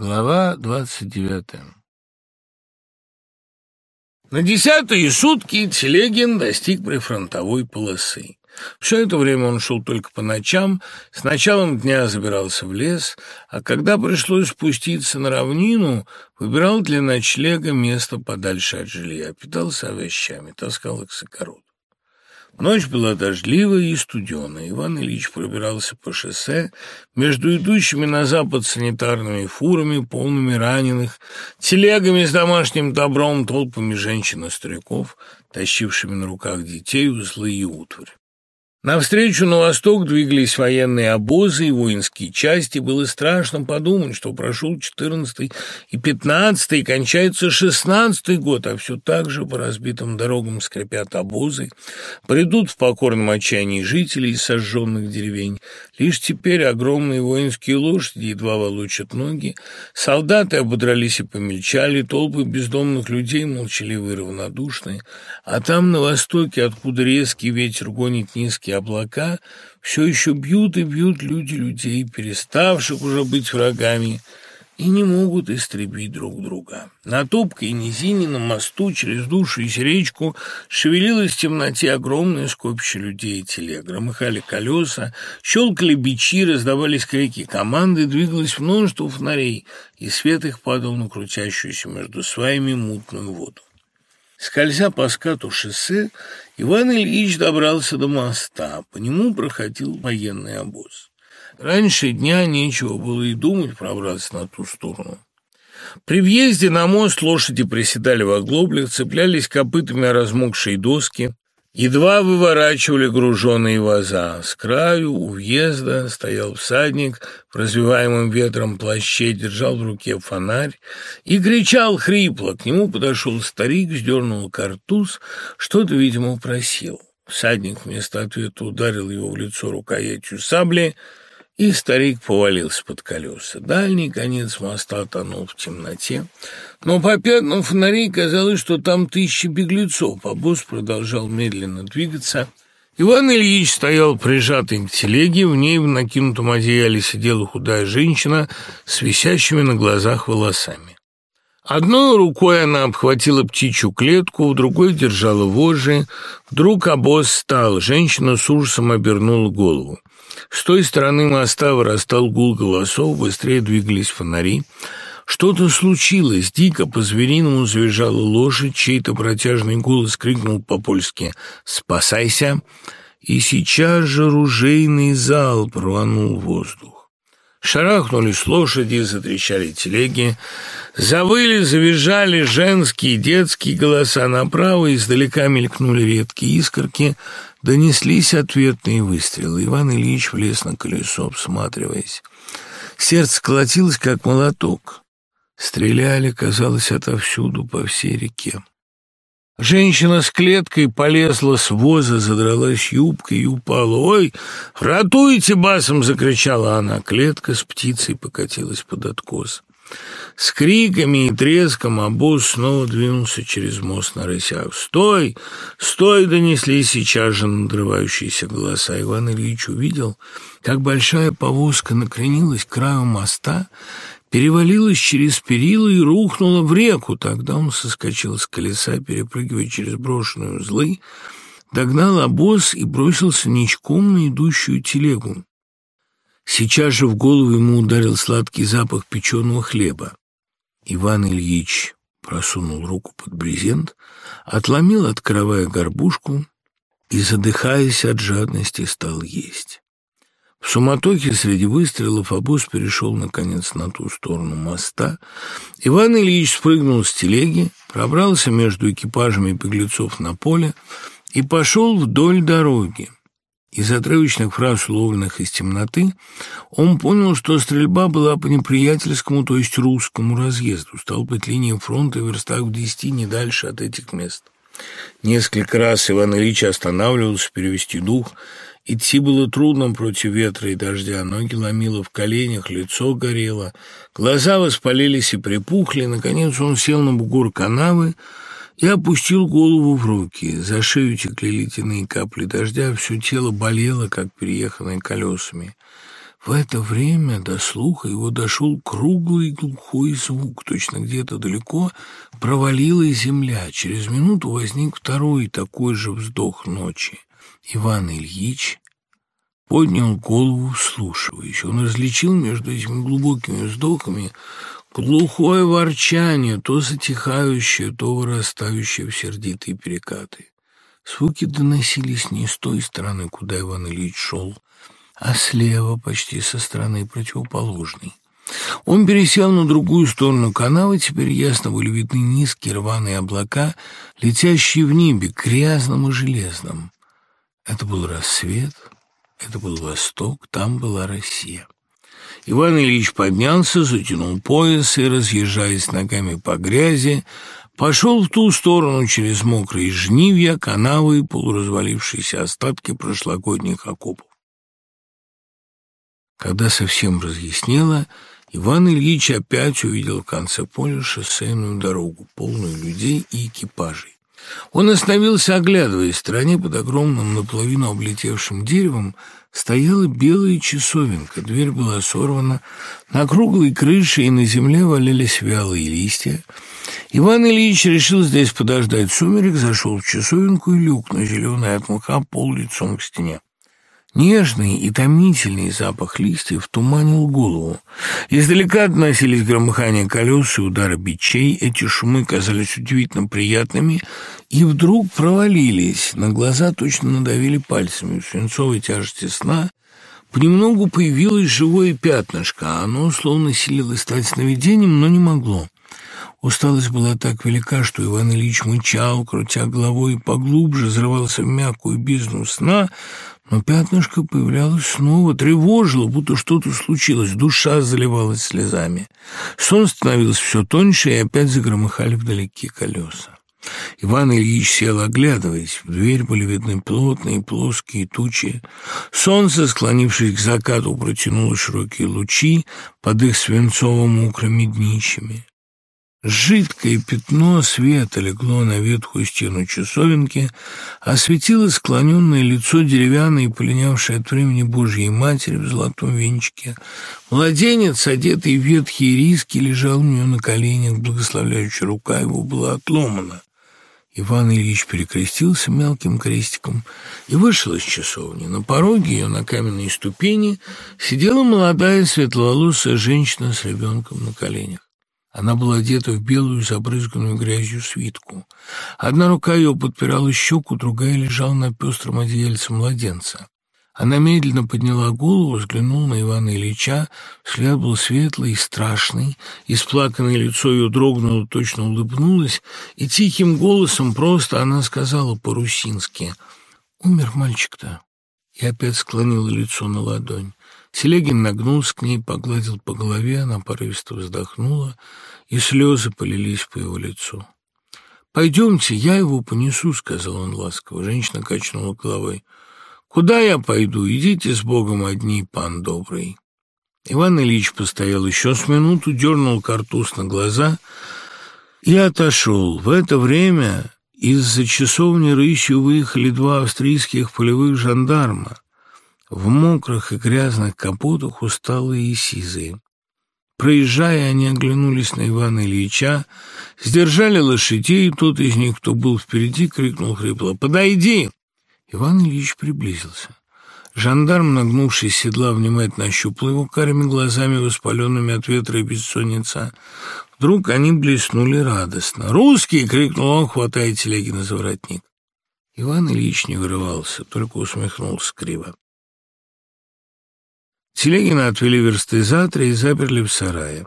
Глава двадцать девятая На десятые сутки Телегин достиг прифронтовой полосы. Все это время он шел только по ночам, с началом дня забирался в лес, а когда пришлось спуститься на равнину, выбирал для ночлега место подальше от жилья, питался овощами, таскал их с огорода. Ночь была дождливая и студеная. Иван Ильич пробирался по шоссе между идущими на запад санитарными фурами, полными раненых, телегами с домашним добром, толпами женщин и стариков, тащившими на руках детей, узлы и утварь. Навстречу на восток двигались военные обозы и воинские части. Было страшно подумать, что прошел четырнадцатый и пятнадцатый, и кончается шестнадцатый год, а все так же по разбитым дорогам скрипят обозы. Придут в покорном отчаянии жители из сожженных деревень. Лишь теперь огромные воинские лошади едва волочат ноги. Солдаты ободрались и помельчали, толпы бездомных людей молчаливые и равнодушные. А там, на востоке, откуда резкий ветер гонит низкие низкие облака все еще бьют и бьют люди людей, переставших уже быть врагами, и не могут истребить друг друга. На топкой низине, на мосту, через душуюся речку шевелилось в темноте огромное скопище людей и телег. Громыхали колеса, щелкали бичи, раздавались крики команды, двигалось множество фонарей, и свет их падал на крутящуюся между сваями мутную воду. Скользя по скату шоссе, Иван Ильич добрался до моста. По нему проходил военный обоз. Раньше дня нечего было и думать пробраться на ту сторону. При въезде на мост лошади приседали в оглоблях, цеплялись копытами о размокшие доски, Едва выворачивали груженные ваза. С краю у въезда стоял всадник в развиваемом ветром плаще, держал в руке фонарь и кричал хрипло. К нему подошел старик, сдернул картуз, что-то, видимо, просил. Всадник вместо ответа ударил его в лицо рукоятью сабли — и старик повалился под колеса. Дальний конец моста тонул в темноте, но по пятнам фонарей казалось, что там тысячи беглецов, а продолжал медленно двигаться. Иван Ильич стоял прижатый к телеге, в ней в накинутом одеяле сидела худая женщина с висящими на глазах волосами. Одной рукой она обхватила птичью клетку, в другой держала вожжи. Вдруг обоз стал, женщина с ужасом обернула голову. С той стороны моста вырастал гул голосов, быстрее двигались фонари. Что-то случилось, дико по-звериному завизжала лошадь, чей-то протяжный голос крикнул по-польски «Спасайся!» И сейчас же ружейный зал рванул воздух. Шарахнулись лошади, затрещали телеги, завыли, завизжали женские, детские голоса. Направо издалека мелькнули редкие искорки — Донеслись ответные выстрелы. Иван Ильич влез на колесо, всматриваясь. Сердце колотилось, как молоток. Стреляли, казалось, отовсюду, по всей реке. Женщина с клеткой полезла с воза, задралась юбкой и упала. «Ой, ратуйте!» — басом закричала она. Клетка с птицей покатилась под откос. С криками и треском обоз снова двинулся через мост на рысях. «Стой! Стой!» — донесли сейчас же надрывающиеся голоса. Иван Ильич увидел, как большая повозка накренилась к краю моста, перевалилась через перила и рухнула в реку. Тогда он соскочил с колеса, перепрыгивая через брошенные узлы, догнал обоз и бросился ничком на идущую телегу. Сейчас же в голову ему ударил сладкий запах печеного хлеба. Иван Ильич просунул руку под брезент, отломил от каравая горбушку и, задыхаясь от жадности, стал есть. В суматохе среди выстрелов обоз перешел, наконец, на ту сторону моста. Иван Ильич спрыгнул с телеги, пробрался между экипажами беглецов на поле и пошел вдоль дороги. Из отрывочных фраз, уловленных из темноты, он понял, что стрельба была по неприятельскому, то есть русскому разъезду. Стал быть, линия фронта в верстах в десяти не дальше от этих мест. Несколько раз Иван Ильич останавливался перевести дух. Идти было трудно против ветра и дождя, ноги ломило в коленях, лицо горело, глаза воспалились и припухли. Наконец он сел на бугор канавы, я опустил голову в руки. За шею текли ледяные капли дождя, все тело болело, как перееханное колесами. В это время до слуха его дошел круглый глухой звук. Точно где-то далеко провалилась земля. Через минуту возник второй такой же вздох ночи. Иван Ильич поднял голову, вслушиваясь. Он различил между этими глубокими вздохами глухое ворчание, то затихающее, то вырастающее в сердитые перекаты. Звуки доносились не с той стороны, куда Иван Ильич шел, а слева, почти со стороны противоположной. Он пересел на другую сторону канавы, теперь ясно были видны низкие рваные облака, летящие в небе, грязным и железным. Это был рассвет, это был восток, там была Россия. Иван Ильич поднялся, затянул пояс и, разъезжаясь ногами по грязи, пошел в ту сторону через мокрые жнивья, канавы и полуразвалившиеся остатки прошлогодних окопов. Когда совсем разъяснело, Иван Ильич опять увидел в конце поля шоссейную дорогу, полную людей и экипажей. Он остановился, оглядываясь. В стороне под огромным наполовину облетевшим деревом стояла белая часовенка. Дверь была сорвана. На круглой крыше и на земле валялись вялые листья. Иван Ильич решил здесь подождать сумерек, зашел в часовенку и люк на зеленый от мха пол лицом к стене. Нежный и томительный запах листьев туманил голову. Издалека доносились громыхания колес и удары бичей. Эти шумы казались удивительно приятными и вдруг провалились. На глаза точно надавили пальцами. В свинцовой тяжести сна понемногу появилось живое пятнышко. Оно словно силилось стать сновидением, но не могло. Усталость была так велика, что Иван Ильич мычал, крутя головой, поглубже взрывался в мягкую бездну сна, но пятнышко появлялось снова, тревожило, будто что-то случилось, душа заливалась слезами. Сон становился все тоньше, и опять загромыхали вдалеке колеса. Иван Ильич сел, оглядываясь. В дверь были видны плотные плоские тучи. Солнце, склонившись к закату, протянуло широкие лучи под их свинцово-мокрыми днищами. Жидкое пятно света легло на ветхую стену часовенки, осветило склоненное лицо деревянное и полинявшее от времени Божьей Матери в золотом венчике. Младенец, одетый в ветхие риски, лежал у нее на коленях, благословляющая рука его была отломана. Иван Ильич перекрестился мелким крестиком и вышел из часовни. На пороге ее на каменной ступени сидела молодая светловолосая женщина с ребенком на коленях. Она была одета в белую, забрызганную грязью свитку. Одна рука ее подпирала щеку, другая лежала на пестром одеяльце младенца. Она медленно подняла голову, взглянула на Ивана Ильича. Взгляд был светлый и страшный. Исплаканное лицо ее дрогнуло, точно улыбнулось, и тихим голосом просто она сказала по-русински «Умер мальчик-то» и опять склонила лицо на ладонь. Селегин нагнулся к ней, погладил по голове, она порывисто вздохнула, и слезы полились по его лицу. «Пойдемте, я его понесу», — сказал он ласково. Женщина качнула головой. «Куда я пойду? Идите с Богом одни, пан добрый». Иван Ильич постоял еще с минуту, дернул картуз на глаза и отошел. В это время из-за часовни рысью выехали два австрийских полевых жандарма в мокрых и грязных капотах усталые и сизые. Проезжая, они оглянулись на Ивана Ильича, сдержали лошадей, и тот из них, кто был впереди, крикнул хрипло «Подойди!». Иван Ильич приблизился. Жандарм, нагнувшись седла, внимательно ощупал его карими глазами, воспаленными от ветра и бессонница. Вдруг они блеснули радостно. «Русский!» — крикнул он, хватая Телегина за воротник. Иван Ильич не вырывался, только усмехнулся криво. Телегина отвели версты за три и заперли в сарае.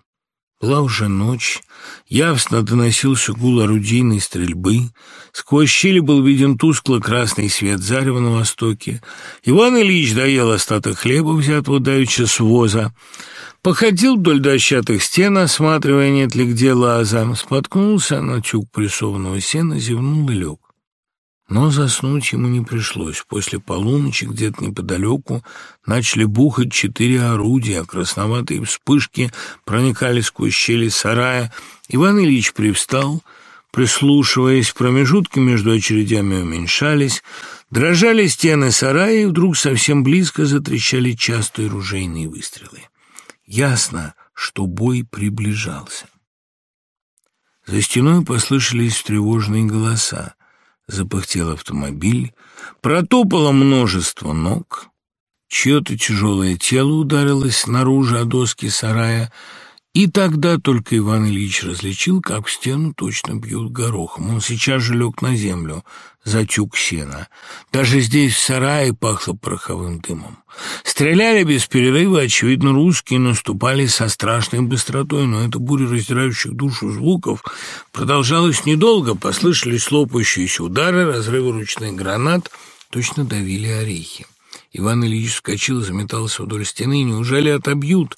Была уже ночь, явственно доносился гул орудийной стрельбы, сквозь щели был виден тускло-красный свет зарева на востоке. Иван Ильич доел остаток хлеба, взятого давеча с воза, походил вдоль дощатых стен, осматривая, нет ли где лаза, споткнулся на тюк прессованного сена, зевнул и лег. Но заснуть ему не пришлось. После полуночи где-то неподалеку начали бухать четыре орудия, красноватые вспышки проникали сквозь щели сарая. Иван Ильич привстал, прислушиваясь, промежутки между очередями уменьшались, дрожали стены сарая, и вдруг совсем близко затрещали частые ружейные выстрелы. Ясно, что бой приближался. За стеной послышались тревожные голоса. Запыхтел автомобиль, протопало множество ног. Чье-то тяжелое тело ударилось снаружи о доски сарая, и тогда только Иван Ильич различил, как в стену точно бьют горохом. Он сейчас же лег на землю, за сена. Даже здесь, в сарае, пахло пороховым дымом. Стреляли без перерыва, очевидно, русские наступали со страшной быстротой, но эта буря раздирающих душу звуков продолжалась недолго. Послышались лопающиеся удары, разрывы ручных гранат, точно давили орехи. Иван Ильич вскочил заметался вдоль стены. Неужели отобьют?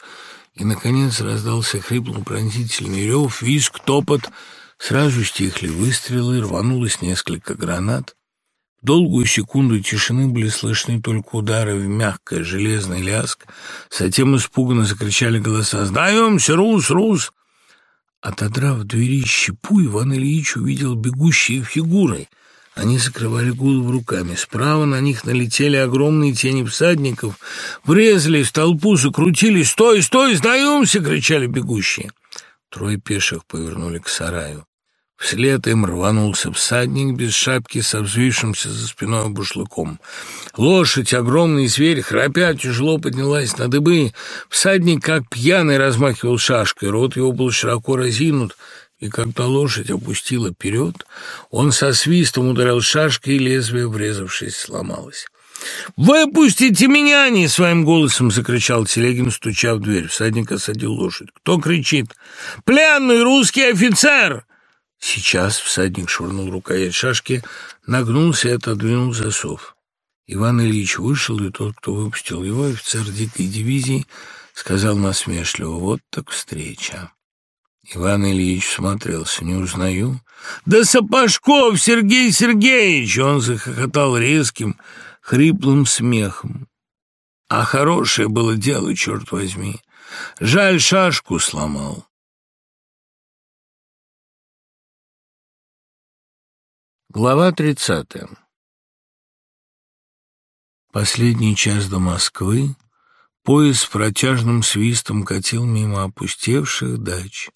И, наконец, раздался хриплый пронзительный рев, визг, топот. Сразу стихли выстрелы, рванулось несколько гранат. Долгую секунду тишины были слышны только удары в мягкое железный ляск. Затем испуганно закричали голоса «Сдаемся, Рус, Рус!» Отодрав двери щепу, Иван Ильич увидел бегущие фигуры — они закрывали голову руками. Справа на них налетели огромные тени всадников, врезались в толпу, закрутились. «Стой, стой, сдаемся!» — кричали бегущие. Трое пеших повернули к сараю. Вслед им рванулся всадник без шапки со взвившимся за спиной бушлыком. Лошадь, огромный зверь, храпя, тяжело поднялась на дыбы. Всадник, как пьяный, размахивал шашкой. Рот его был широко разинут — и когда лошадь опустила вперед, он со свистом ударил шашкой, и лезвие, врезавшись, сломалось. «Выпустите меня!» — не своим голосом закричал Телегин, стуча в дверь. Всадник осадил лошадь. «Кто кричит?» «Пленный русский офицер!» Сейчас всадник швырнул рукоять шашки, нагнулся и отодвинул засов. Иван Ильич вышел, и тот, кто выпустил его, офицер дикой дивизии, сказал насмешливо, «Вот так встреча». Иван Ильич смотрелся, не узнаю. «Да Сапожков Сергей Сергеевич!» Он захохотал резким, хриплым смехом. А хорошее было дело, черт возьми. Жаль, шашку сломал. Глава тридцатая Последний час до Москвы поезд с протяжным свистом катил мимо опустевших дач.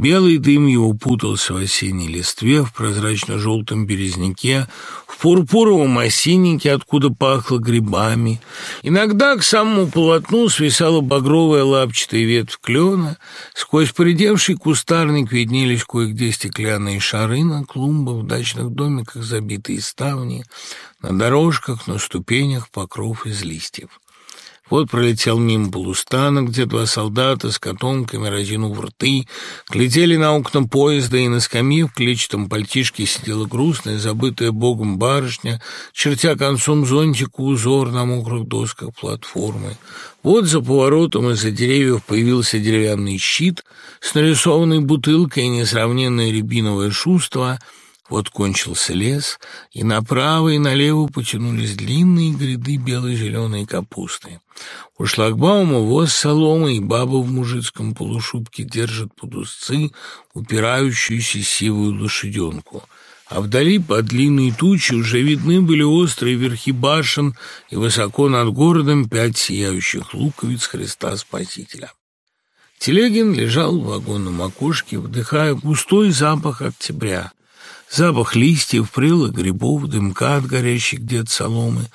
Белый дым его путался в осенней листве, в прозрачно-желтом березняке, в пурпуровом осиннике, откуда пахло грибами. Иногда к самому полотну свисала багровая лапчатая ветвь клена, сквозь поредевший кустарник виднелись кое-где стеклянные шары на клумбах, в дачных домиках забитые ставни, на дорожках, на ступенях покров из листьев. Вот пролетел мимо полустана, где два солдата с котомками, разинув рты, глядели на окна поезда, и на скамье в клетчатом пальтишке сидела грустная, забытая богом барышня, чертя концом зонтика узор на мокрых досках платформы. Вот за поворотом из-за деревьев появился деревянный щит с нарисованной бутылкой и несравненное рябиновое шуство — вот кончился лес, и направо и налево потянулись длинные гряды бело-зеленой капусты. У шлагбаума воз соломы, и баба в мужицком полушубке держит под узцы упирающуюся сивую лошаденку. А вдали под длинной тучи уже видны были острые верхи башен и высоко над городом пять сияющих луковиц Христа Спасителя. Телегин лежал в вагонном окошке, вдыхая густой запах октября. Запах листьев, прелых грибов, дымка от горящей где-то соломы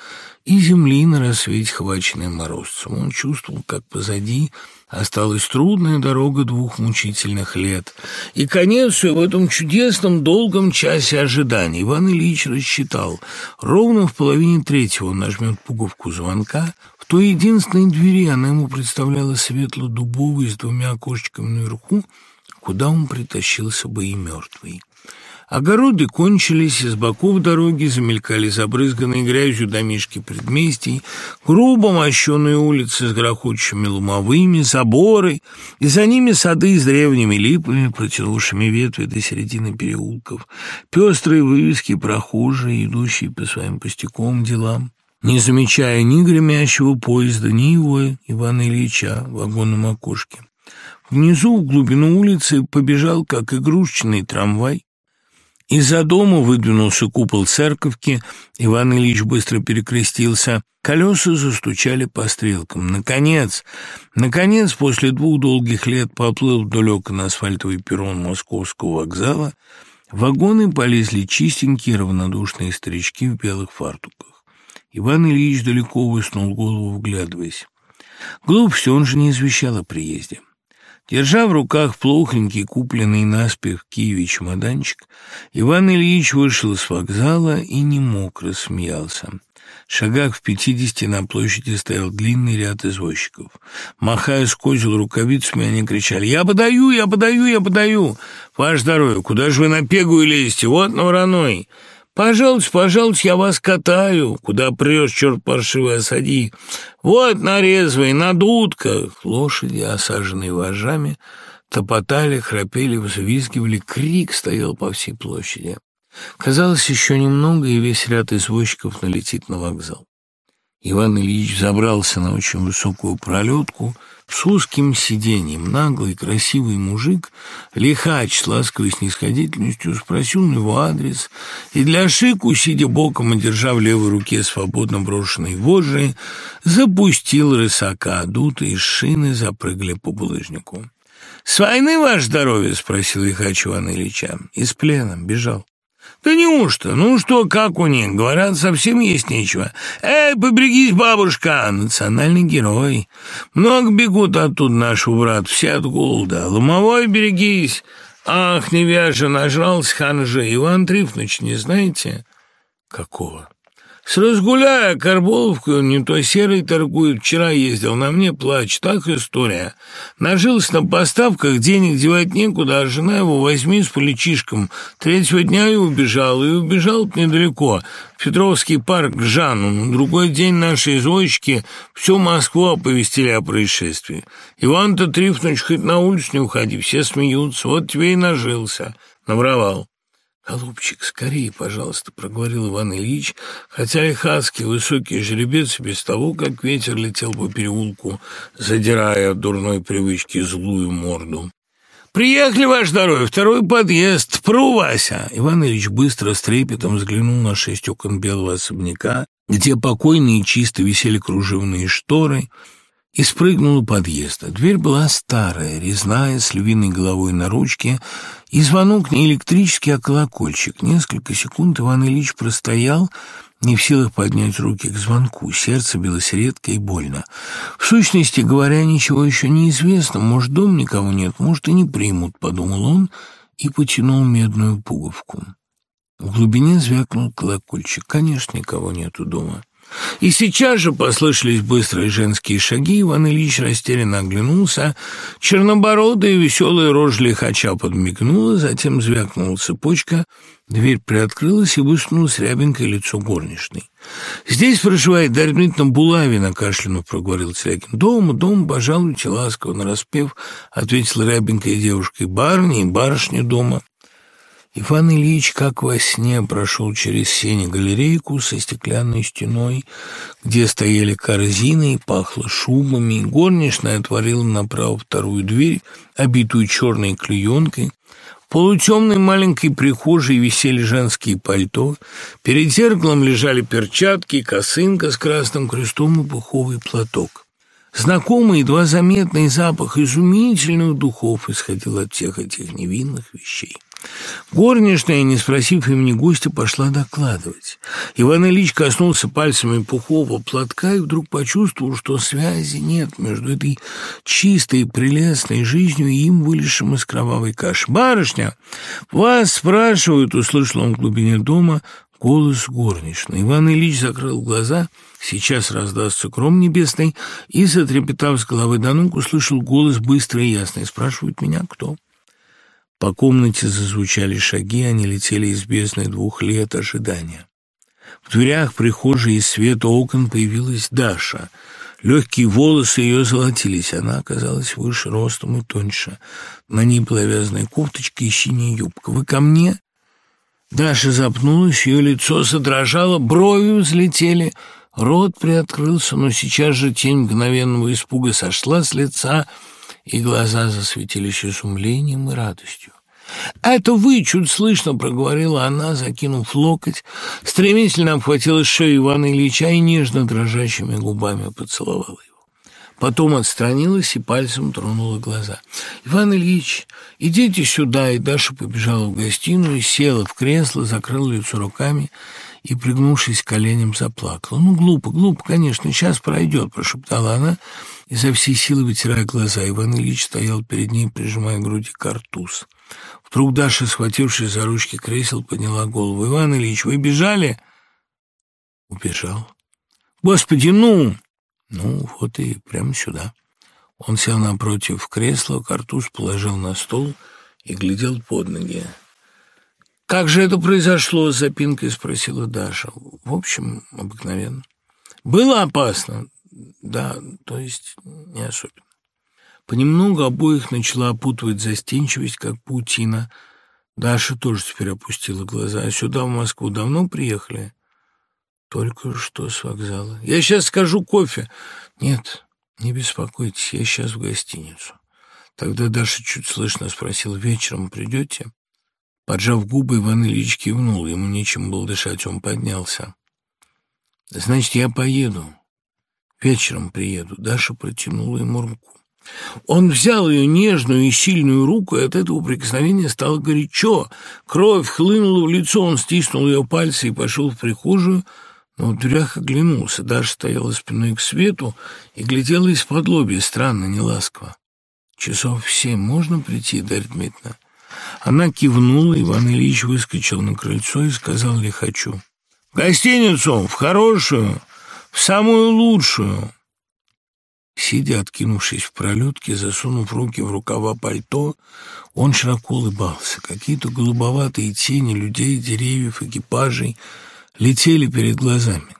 и земли на рассвете, хваченной морозцем. Он чувствовал, как позади осталась трудная дорога двух мучительных лет. И конец в этом чудесном долгом часе ожидания. Иван Ильич рассчитал. Ровно в половине третьего он нажмет пуговку звонка. В той единственной двери она ему представляла светло-дубовой с двумя окошечками наверху, куда он притащился бы и мертвый. Огороды кончились, из боков дороги замелькали забрызганные грязью домишки предместий, грубо мощеные улицы с грохочущими ломовыми, заборы, и за ними сады с древними липами, протянувшими ветви до середины переулков, пестрые вывески, прохожие, идущие по своим пустяковым делам не замечая ни гремящего поезда, ни его, Ивана Ильича, в вагонном окошке. Внизу, в глубину улицы, побежал, как игрушечный трамвай, Из-за дома выдвинулся купол церковки, Иван Ильич быстро перекрестился. Колеса застучали по стрелкам. Наконец, наконец, после двух долгих лет поплыл вдоль окон асфальтовый перрон московского вокзала, вагоны полезли чистенькие равнодушные старички в белых фартуках. Иван Ильич далеко высунул голову, вглядываясь. Глупости он же не извещал о приезде. Держа в руках плохонький, купленный наспех в Киеве чемоданчик, Иван Ильич вышел из вокзала и не мог рассмеялся. В шагах в пятидесяти на площади стоял длинный ряд извозчиков. Махая с козел рукавицами, они кричали «Я подаю, я подаю, я подаю! Ваше здоровье, куда же вы на пегу лезете? Вот на вороной!» «Пожалуйста, пожалуйста, я вас катаю. Куда прешь, черт паршивый, осади. Вот на на дудках». Лошади, осаженные вожжами, топотали, храпели, взвизгивали. Крик стоял по всей площади. Казалось, еще немного, и весь ряд извозчиков налетит на вокзал. Иван Ильич забрался на очень высокую пролетку — с узким сиденьем наглый, красивый мужик, лихач с ласковой снисходительностью, спросил на его адрес, и для шику, сидя боком и держа в левой руке свободно брошенные вожжи, запустил рысака, дутые шины запрыгали по булыжнику. «С войны, ваше здоровье?» — спросил лихач Ивана Ильича. «Из плена. Бежал». «Да неужто? Ну что, как у них? Говорят, совсем есть нечего. Эй, поберегись, бабушка! Национальный герой. Много бегут оттуда нашего брат, все от голода. Ломовой берегись! Ах, невяжа, нажрался ханжа. Иван Трифонович, не знаете?» «Какого?» С разгуляя Карболовку, не то серый торгует, вчера ездил, на мне плач, так история. Нажился на поставках, денег девать некуда, а жена его возьми с поличишком. Третьего дня и убежал, и убежал недалеко, в Петровский парк к Жанну. На другой день наши извозчики всю Москву оповестили о происшествии. Иван-то Трифонович хоть на улицу не уходи, все смеются, вот тебе и нажился, навровал. «Голубчик, скорее, пожалуйста», — проговорил Иван Ильич, хотя лихацкий высокий жеребец без того, как ветер летел по переулку, задирая от дурной привычки злую морду. «Приехали, ваше здоровье, второй подъезд, пру, Вася!» Иван Ильич быстро с трепетом взглянул на шесть окон белого особняка, где покойные и чисто висели кружевные шторы, и спрыгнул у подъезда. Дверь была старая, резная, с львиной головой на ручке, и звонок не электрический, а колокольчик. Несколько секунд Иван Ильич простоял, не в силах поднять руки к звонку. Сердце билось редко и больно. В сущности говоря, ничего еще не известно. Может, дом никого нет, может, и не примут, подумал он и потянул медную пуговку. В глубине звякнул колокольчик. Конечно, никого нету дома. И сейчас же послышались быстрые женские шаги, Иван Ильич растерянно оглянулся, чернобородая веселая рожа лихача подмигнула, затем звякнула цепочка, дверь приоткрылась и высунулось рябенькое лицо горничной. «Здесь проживает Дарья Дмитриевна Булавина», — кашлянув проговорил Целякин. «Дома, дома, пожалуйте, ласково, нараспев», — ответила рябенькая девушка. «И барыня, и барышня дома». Иван Ильич, как во сне, прошел через сене-галерейку со стеклянной стеной, где стояли корзины и пахло шубами. Горничная отворила направо вторую дверь, обитую черной клеенкой. В полутемной маленькой прихожей висели женские пальто. Перед зеркалом лежали перчатки, косынка с красным крестом и пуховый платок. Знакомый, едва заметный запах изумительных духов исходил от всех этих невинных вещей. Горничная, не спросив имени гостя, пошла докладывать. Иван Ильич коснулся пальцами пухового платка и вдруг почувствовал, что связи нет между этой чистой, прелестной жизнью и им, вылезшим из кровавой каши. «Барышня, вас спрашивают», — услышал он в глубине дома голос горничной. Иван Ильич закрыл глаза, сейчас раздастся кром небесный, и, затрепетав с головы до ног, услышал голос быстрый и ясный. «Спрашивают меня, кто?» По комнате зазвучали шаги, они летели из бездны двух лет ожидания. В дверях прихожей из света окон появилась Даша. Легкие волосы ее золотились, она оказалась выше ростом и тоньше. На ней была вязаная кофточка и синяя юбка. «Вы ко мне?» Даша запнулась, ее лицо задрожало, брови взлетели, рот приоткрылся, но сейчас же тень мгновенного испуга сошла с лица — и глаза засветились изумлением и радостью. «Это вы!» — чуть слышно проговорила она, закинув локоть, стремительно обхватила шею Ивана Ильича и нежно дрожащими губами поцеловала его. Потом отстранилась и пальцем тронула глаза. «Иван Ильич, идите сюда!» И Даша побежала в гостиную, села в кресло, закрыла лицо руками и, пригнувшись коленям, заплакала. «Ну, глупо, глупо, конечно, сейчас пройдет», — прошептала она, изо всей силы вытирая глаза. Иван Ильич стоял перед ней, прижимая к груди картуз. Вдруг Даша, схватившись за ручки кресел, подняла голову. «Иван Ильич, вы бежали?» «Убежал». «Господи, ну!» «Ну, вот и прямо сюда». Он сел напротив кресла, картуз положил на стол и глядел под ноги. «Как же это произошло?» — с запинкой спросила Даша. «В общем, обыкновенно». «Было опасно?» «Да, то есть не особенно». Понемногу обоих начала опутывать застенчивость, как паутина. Даша тоже теперь опустила глаза. «А сюда, в Москву, давно приехали?» «Только что с вокзала». «Я сейчас скажу кофе». «Нет, не беспокойтесь, я сейчас в гостиницу». Тогда Даша чуть слышно спросила, «Вечером придете?» Поджав губы, Иван Ильич кивнул. Ему нечем было дышать, он поднялся. «Значит, я поеду. Вечером приеду». Даша протянула ему руку. Он взял ее нежную и сильную руку, и от этого прикосновения стало горячо. Кровь хлынула в лицо, он стиснул ее пальцы и пошел в прихожую, но в дверях оглянулся. Даша стояла спиной к свету и глядела из-под лобья, странно, неласково. «Часов в семь можно прийти, Дарья Дмитриевна?» Она кивнула, Иван Ильич выскочил на крыльцо и сказал «хочу». «В гостиницу, в хорошую, в самую лучшую». Сидя, откинувшись в пролетке, засунув руки в рукава пальто, он широко улыбался. Какие-то голубоватые тени людей, деревьев, экипажей летели перед глазами.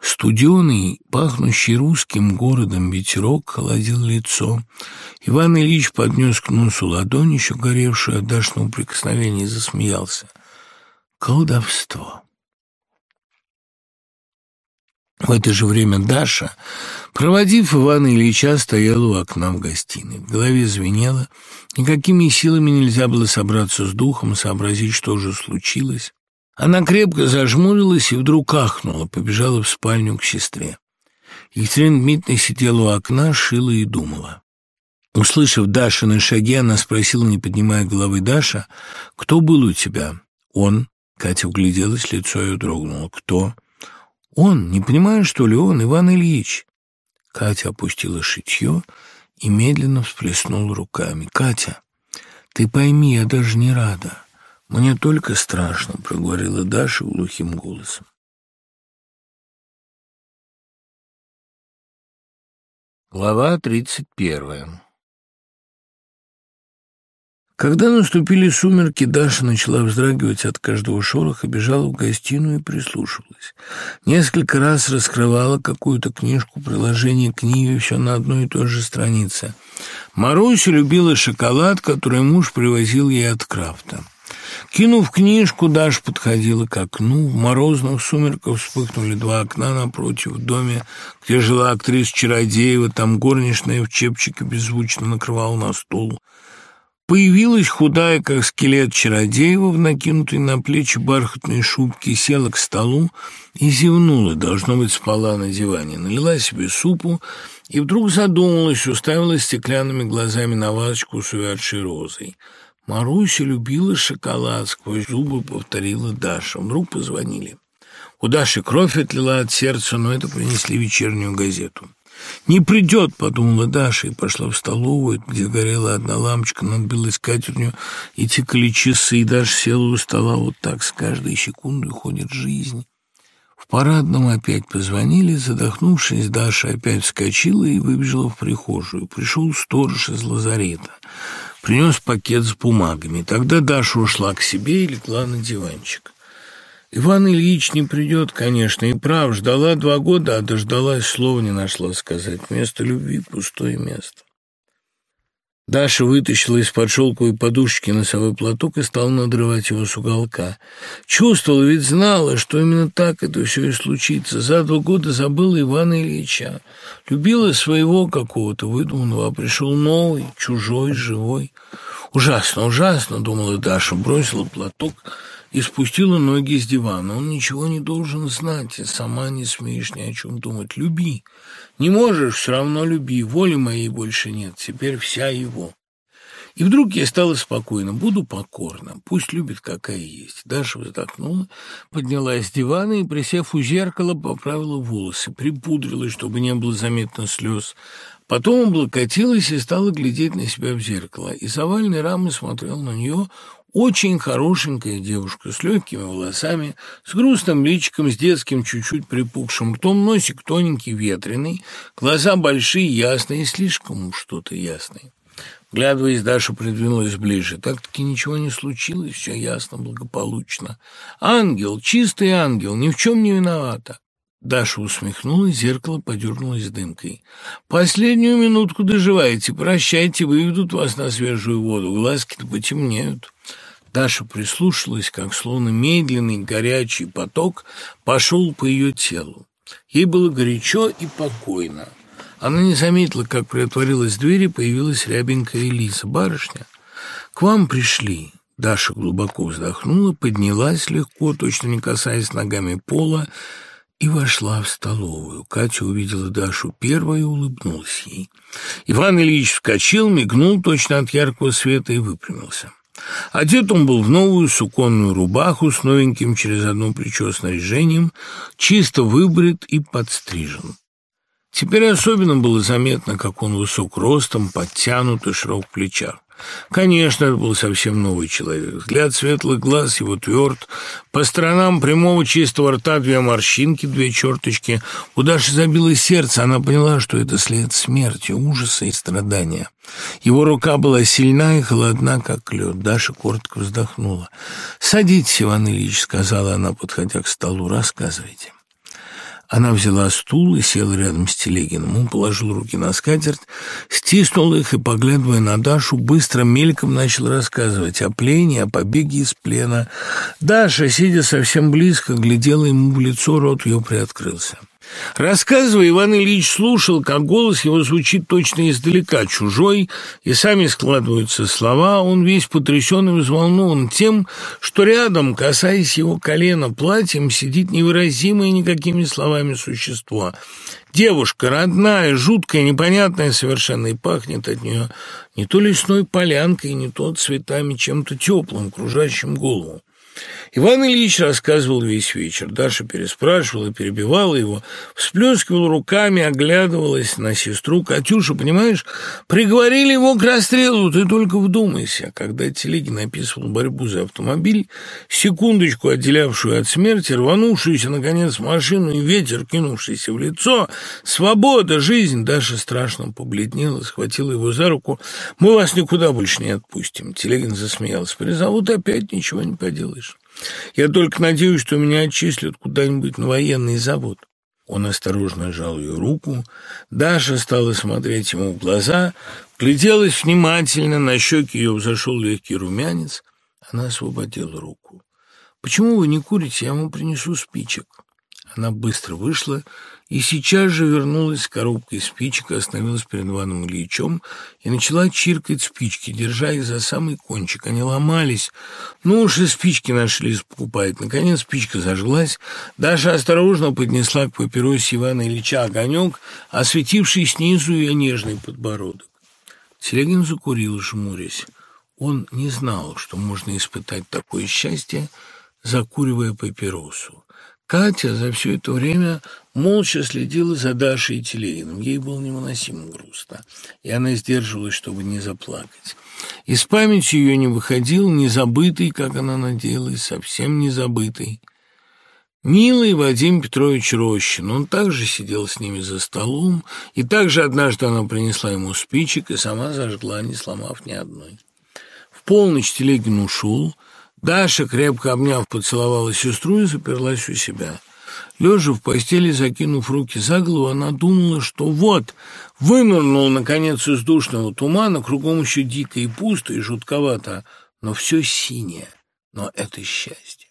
Студеный, пахнущий русским городом ветерок холодил лицо. Иван Ильич поднес к носу ладонь, еще горевшую от дашного прикосновения, и засмеялся. Колдовство. В это же время Даша, проводив Ивана Ильича, стояла у окна в гостиной. В голове звенело. Никакими силами нельзя было собраться с духом, сообразить, что же случилось. Она крепко зажмурилась и вдруг ахнула, побежала в спальню к сестре. Екатерина Дмитриевна сидела у окна, шила и думала. Услышав Дашины шаги, она спросила, не поднимая головы Даша, «Кто был у тебя?» «Он». Катя угляделась, лицо ее дрогнуло. «Кто?» «Он, не понимаешь, что ли, он, Иван Ильич?» Катя опустила шитье и медленно всплеснула руками. «Катя, ты пойми, я даже не рада. Мне только страшно», — проговорила Даша глухим голосом. Глава тридцать первая когда наступили сумерки, Даша начала вздрагивать от каждого шороха, бежала в гостиную и прислушивалась. Несколько раз раскрывала какую-то книжку, приложение к книге, все на одной и той же странице. Маруся любила шоколад, который муж привозил ей от крафта. Кинув книжку, Даша подходила к окну. В морозных сумерках вспыхнули два окна напротив в доме, где жила актриса Чародеева. Там горничная в чепчике беззвучно накрывала на стол. Появилась худая, как скелет чародеева, в накинутой на плечи бархатной шубке, села к столу и зевнула, должно быть, спала на диване, налила себе супу и вдруг задумалась, уставилась стеклянными глазами на вазочку с увядшей розой. Маруся любила шоколад, сквозь зубы повторила Даша. Вдруг позвонили. У Даши кровь отлила от сердца, но это принесли вечернюю газету. «Не придет», — подумала Даша и пошла в столовую, где горела одна лампочка над белой скатертью, и тикали часы, и Даша села у стола вот так, с каждой секундой уходит жизнь. В парадном опять позвонили, задохнувшись, Даша опять вскочила и выбежала в прихожую. Пришел сторож из лазарета. Принес пакет с бумагами. Тогда Даша ушла к себе и легла на диванчик. Иван Ильич не придет, конечно, и прав. Ждала два года, а дождалась, слова не нашла сказать. Место любви — пустое место. Даша вытащила из-под шелковой подушечки носовой платок и стала надрывать его с уголка. Чувствовала, ведь знала, что именно так это все и случится. За два года забыла Ивана Ильича. Любила своего какого-то выдуманного, а пришел новый, чужой, живой. Ужасно, ужасно, думала Даша, бросила платок и спустила ноги с дивана. Он ничего не должен знать, и сама не смеешь ни о чем думать. Люби. Не можешь, все равно люби. Воли моей больше нет, теперь вся его. И вдруг я стала спокойна, буду покорна, пусть любит, какая есть. Даша вздохнула, поднялась с дивана и, присев у зеркала, поправила волосы, припудрилась, чтобы не было заметно слез. Потом облокотилась и стала глядеть на себя в зеркало. Из овальной рамы смотрел на нее очень хорошенькая девушка с легкими волосами, с грустным личиком, с детским чуть-чуть припухшим ртом, носик тоненький, ветреный, глаза большие, ясные, слишком что-то ясное. Глядываясь, Даша придвинулась ближе. Так-таки ничего не случилось, все ясно, благополучно. Ангел, чистый ангел, ни в чем не виновата. Даша усмехнулась, зеркало подернулось дымкой. «Последнюю минутку доживаете, прощайте, выведут вас на свежую воду, глазки-то потемнеют». Даша прислушалась, как словно медленный горячий поток пошел по ее телу. Ей было горячо и покойно. Она не заметила, как приотворилась дверь и появилась рябенькая Элиза. «Барышня, к вам пришли». Даша глубоко вздохнула, поднялась легко, точно не касаясь ногами пола, и вошла в столовую. Катя увидела Дашу первой и улыбнулась ей. Иван Ильич вскочил, мигнул точно от яркого света и выпрямился. Одет он был в новую суконную рубаху с новеньким через одно плечо снаряжением, чисто выбрит и подстрижен. Теперь особенно было заметно, как он высок ростом, подтянут и широк в плечах. Конечно, это был совсем новый человек. Взгляд светлых глаз его тверд. По сторонам прямого чистого рта две морщинки, две черточки. У Даши забилось сердце. Она поняла, что это след смерти, ужаса и страдания. Его рука была сильна и холодна, как лед. Даша коротко вздохнула. «Садитесь, Иван Ильич», — сказала она, подходя к столу. «Рассказывайте». Она взяла стул и села рядом с Телегиным. Он положил руки на скатерть, стиснул их и, поглядывая на Дашу, быстро мельком начал рассказывать о плене, о побеге из плена. Даша, сидя совсем близко, глядела ему в лицо, рот ее приоткрылся. Рассказывая, Иван Ильич слушал, как голос его звучит точно издалека, чужой, и сами складываются слова. Он весь потрясен и взволнован тем, что рядом, касаясь его колена платьем, сидит невыразимое никакими словами существо. Девушка, родная, жуткая, непонятная совершенно, и пахнет от нее не то лесной полянкой, не то цветами чем-то теплым, кружащим голову. Иван Ильич рассказывал весь вечер. Даша переспрашивала, перебивала его, всплескивала руками, оглядывалась на сестру. «Катюша, понимаешь, приговорили его к расстрелу, ты только вдумайся». Когда Телегин описывал борьбу за автомобиль, секундочку отделявшую от смерти, рванувшуюся, наконец, машину и ветер, кинувшийся в лицо, свобода, жизнь, Даша страшно побледнела, схватила его за руку. «Мы вас никуда больше не отпустим». Телегин засмеялся. «Призовут опять, ничего не поделаешь». Я только надеюсь, что меня отчислят куда-нибудь на военный завод». Он осторожно сжал ее руку. Даша стала смотреть ему в глаза, гляделась внимательно, на щеки ее взошел легкий румянец. Она освободила руку. «Почему вы не курите? Я вам принесу спичек». Она быстро вышла и сейчас же вернулась с коробкой спичек, остановилась перед Иваном Ильичем и начала чиркать спички, держа их за самый кончик. Они ломались. Ну уж и спички нашлись покупать. Наконец спичка зажглась. Даша осторожно поднесла к папиросе Ивана Ильича огонек, осветивший снизу ее нежный подбородок. Телегин закурил, жмурясь. Он не знал, что можно испытать такое счастье, закуривая папиросу. Катя за все это время молча следила за Дашей и Телеиным. Ей было невыносимо грустно, и она сдерживалась, чтобы не заплакать. Из памяти ее не выходил не забытый, как она надеялась, совсем не забытый. Милый Вадим Петрович Рощин, он также сидел с ними за столом, и также однажды она принесла ему спичек и сама зажгла, не сломав ни одной. В полночь Телегин ушел, Даша, крепко обняв, поцеловала сестру и заперлась у себя. Лежа в постели, закинув руки за голову, она думала, что вот, вынырнул, наконец, из душного тумана, кругом еще дико и пусто, и жутковато, но все синее, но это счастье.